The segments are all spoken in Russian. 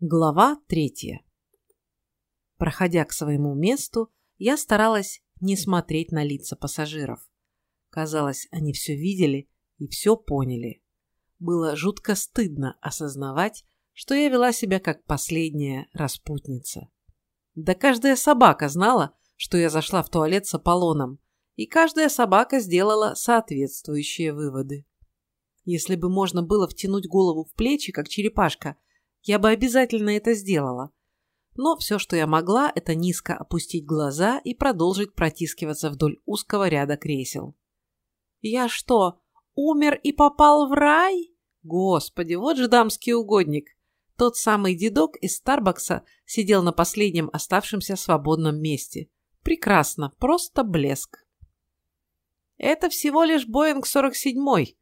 Глава третья. Проходя к своему месту, я старалась не смотреть на лица пассажиров. Казалось, они все видели и все поняли. Было жутко стыдно осознавать, что я вела себя как последняя распутница. Да каждая собака знала, что я зашла в туалет с Аполлоном, и каждая собака сделала соответствующие выводы. Если бы можно было втянуть голову в плечи, как черепашка, я бы обязательно это сделала. Но все, что я могла, это низко опустить глаза и продолжить протискиваться вдоль узкого ряда кресел. «Я что, умер и попал в рай?» Господи, вот же дамский угодник. Тот самый дедок из Старбакса сидел на последнем оставшемся свободном месте. Прекрасно, просто блеск. «Это всего лишь Боинг 47-й»,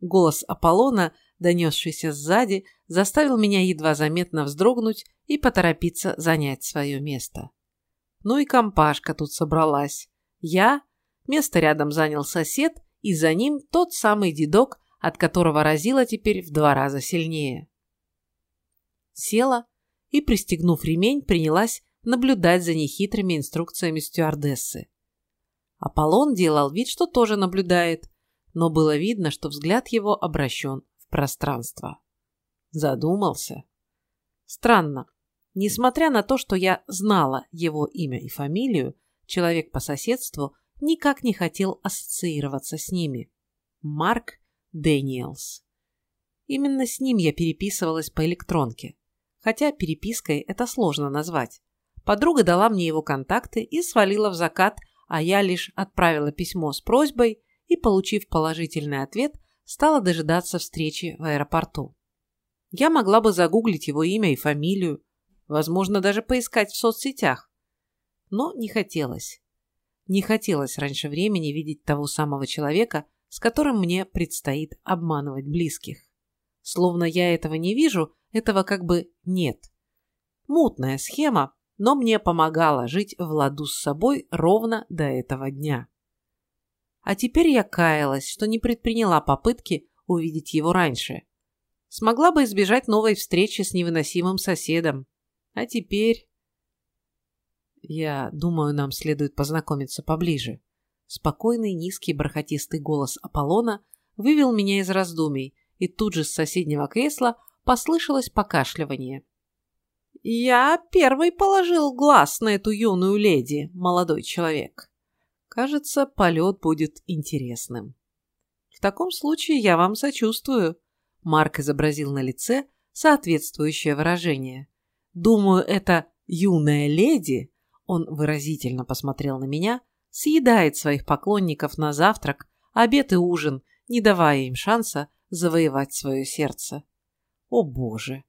Голос Аполлона, донесшийся сзади, заставил меня едва заметно вздрогнуть и поторопиться занять свое место. Ну и компашка тут собралась. Я, место рядом занял сосед, и за ним тот самый дедок, от которого разило теперь в два раза сильнее. Села и, пристегнув ремень, принялась наблюдать за нехитрыми инструкциями стюардессы. Аполлон делал вид, что тоже наблюдает, но было видно, что взгляд его обращен в пространство. Задумался. Странно. Несмотря на то, что я знала его имя и фамилию, человек по соседству никак не хотел ассоциироваться с ними. Марк Дэниелс. Именно с ним я переписывалась по электронке. Хотя перепиской это сложно назвать. Подруга дала мне его контакты и свалила в закат, а я лишь отправила письмо с просьбой и, получив положительный ответ, стала дожидаться встречи в аэропорту. Я могла бы загуглить его имя и фамилию, возможно, даже поискать в соцсетях. Но не хотелось. Не хотелось раньше времени видеть того самого человека, с которым мне предстоит обманывать близких. Словно я этого не вижу, этого как бы нет. Мутная схема, но мне помогала жить в ладу с собой ровно до этого дня. А теперь я каялась, что не предприняла попытки увидеть его раньше. Смогла бы избежать новой встречи с невыносимым соседом. А теперь... Я думаю, нам следует познакомиться поближе. Спокойный, низкий, бархатистый голос Аполлона вывел меня из раздумий, и тут же с соседнего кресла послышалось покашливание. «Я первый положил глаз на эту юную леди, молодой человек. Кажется, полет будет интересным. В таком случае я вам сочувствую. Марк изобразил на лице соответствующее выражение. Думаю, это юная леди, он выразительно посмотрел на меня, съедает своих поклонников на завтрак, обед и ужин, не давая им шанса завоевать свое сердце. О боже!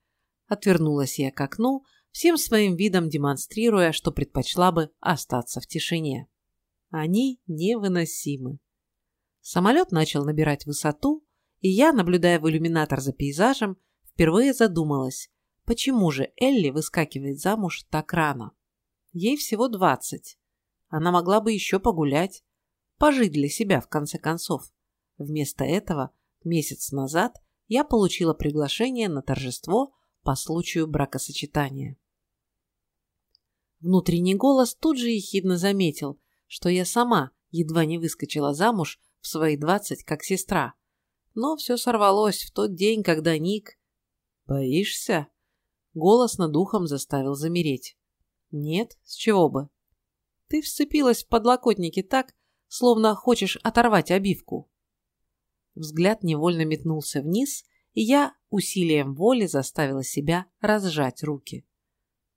Отвернулась я к окну, всем своим видом демонстрируя, что предпочла бы остаться в тишине. Они невыносимы. Самолет начал набирать высоту, и я, наблюдая в иллюминатор за пейзажем, впервые задумалась, почему же Элли выскакивает замуж так рано. Ей всего двадцать. Она могла бы еще погулять, пожить для себя, в конце концов. Вместо этого, месяц назад, я получила приглашение на торжество по случаю бракосочетания. Внутренний голос тут же ехидно заметил, что я сама едва не выскочила замуж в свои двадцать как сестра. Но все сорвалось в тот день, когда Ник... «Боишься?» Голос над ухом заставил замереть. «Нет, с чего бы?» «Ты вцепилась в подлокотники так, словно хочешь оторвать обивку». Взгляд невольно метнулся вниз, и я усилием воли заставила себя разжать руки.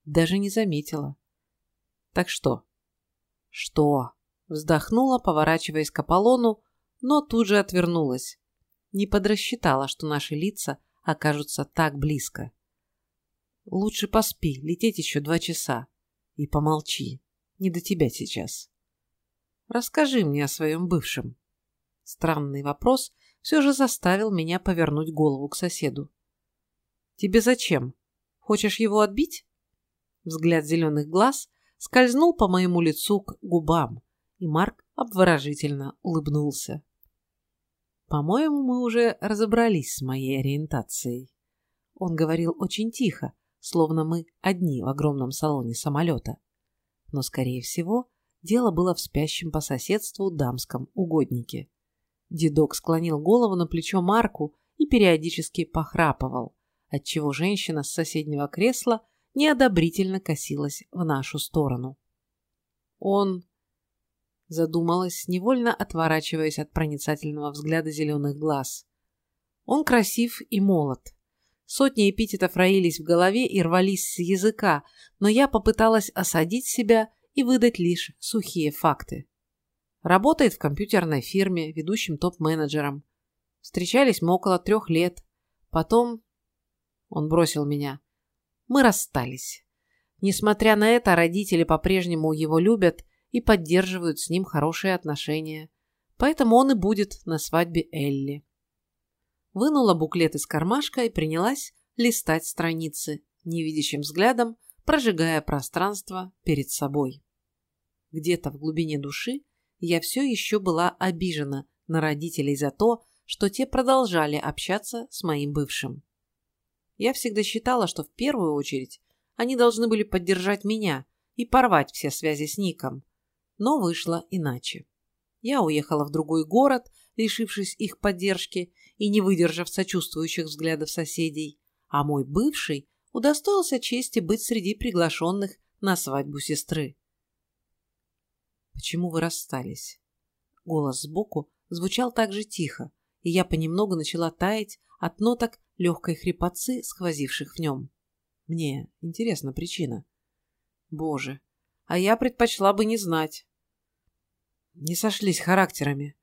Даже не заметила. «Так что, «Что?» – вздохнула, поворачиваясь к Аполлону, но тут же отвернулась. Не подрасчитала, что наши лица окажутся так близко. «Лучше поспи, лететь еще два часа. И помолчи. Не до тебя сейчас. Расскажи мне о своем бывшем». Странный вопрос все же заставил меня повернуть голову к соседу. «Тебе зачем? Хочешь его отбить?» Взгляд зеленых глаз скользнул по моему лицу к губам, и Марк обворожительно улыбнулся. По-моему, мы уже разобрались с моей ориентацией. Он говорил очень тихо, словно мы одни в огромном салоне самолета. Но, скорее всего, дело было в спящем по соседству дамском угоднике. Дедок склонил голову на плечо Марку и периодически похрапывал, отчего женщина с соседнего кресла неодобрительно косилась в нашу сторону. Он задумалась, невольно отворачиваясь от проницательного взгляда зеленых глаз. Он красив и молод. Сотни эпитетов роились в голове и рвались с языка, но я попыталась осадить себя и выдать лишь сухие факты. Работает в компьютерной фирме, ведущим топ-менеджером. Встречались мы около трех лет. Потом... Он бросил меня. Мы расстались. Несмотря на это, родители по-прежнему его любят и поддерживают с ним хорошие отношения. Поэтому он и будет на свадьбе Элли. Вынула буклет из кармашка и принялась листать страницы, невидящим взглядом прожигая пространство перед собой. Где-то в глубине души я все еще была обижена на родителей за то, что те продолжали общаться с моим бывшим. Я всегда считала, что в первую очередь они должны были поддержать меня и порвать все связи с Ником, но вышло иначе. Я уехала в другой город, лишившись их поддержки и не выдержав сочувствующих взглядов соседей, а мой бывший удостоился чести быть среди приглашенных на свадьбу сестры. «Почему вы расстались?» Голос сбоку звучал так же тихо, и я понемногу начала таять от ноток легкой хрипотцы, сквозивших в нем. Мне интересна причина. Боже, а я предпочла бы не знать. Не сошлись характерами.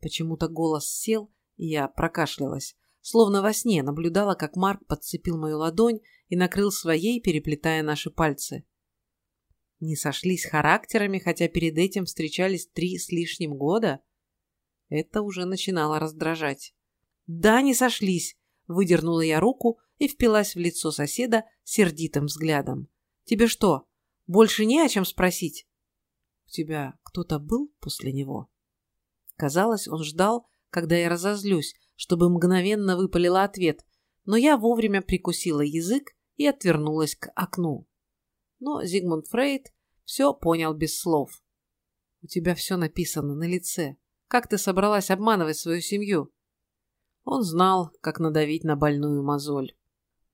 Почему-то голос сел, и я прокашлялась, словно во сне наблюдала, как Марк подцепил мою ладонь и накрыл своей, переплетая наши пальцы. Не сошлись характерами, хотя перед этим встречались три с лишним года? Это уже начинало раздражать. «Да, не сошлись!» — выдернула я руку и впилась в лицо соседа сердитым взглядом. «Тебе что, больше не о чем спросить?» «У тебя кто-то был после него?» Казалось, он ждал, когда я разозлюсь, чтобы мгновенно выпалила ответ, но я вовремя прикусила язык и отвернулась к окну. Но Зигмунд Фрейд все понял без слов. «У тебя все написано на лице. Как ты собралась обманывать свою семью?» Он знал, как надавить на больную мозоль.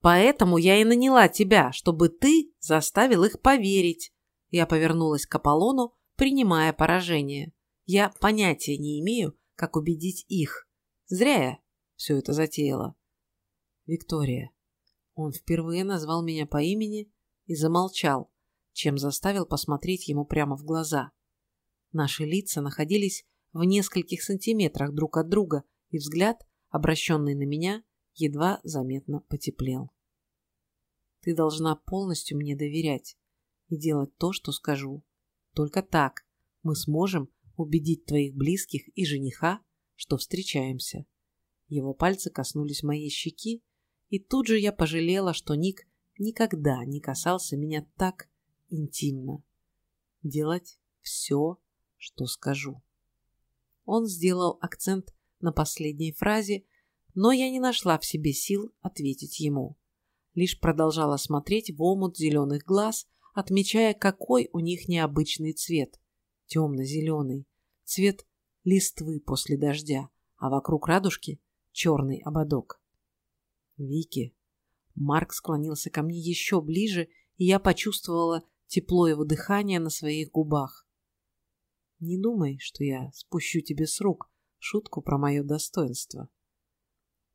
«Поэтому я и наняла тебя, чтобы ты заставил их поверить». Я повернулась к Аполлону, принимая поражение. Я понятия не имею, как убедить их. Зря я все это затеяла. Виктория. Он впервые назвал меня по имени и замолчал, чем заставил посмотреть ему прямо в глаза. Наши лица находились в нескольких сантиметрах друг от друга, и взгляд, обращенный на меня, едва заметно потеплел. Ты должна полностью мне доверять и делать то, что скажу. Только так мы сможем убедить твоих близких и жениха, что встречаемся. Его пальцы коснулись моей щеки, и тут же я пожалела, что Ник никогда не касался меня так интимно. Делать все, что скажу. Он сделал акцент на последней фразе, но я не нашла в себе сил ответить ему. Лишь продолжала смотреть в омут зеленых глаз, отмечая, какой у них необычный цвет. Темно-зеленый. Цвет листвы после дождя, а вокруг радужки черный ободок. Вики. Марк склонился ко мне еще ближе, и я почувствовала тепло его дыхания на своих губах. Не думай, что я спущу тебе с рук шутку про мое достоинство.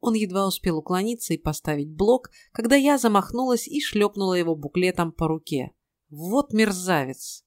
Он едва успел уклониться и поставить блок, когда я замахнулась и шлепнула его буклетом по руке. Вот мерзавец!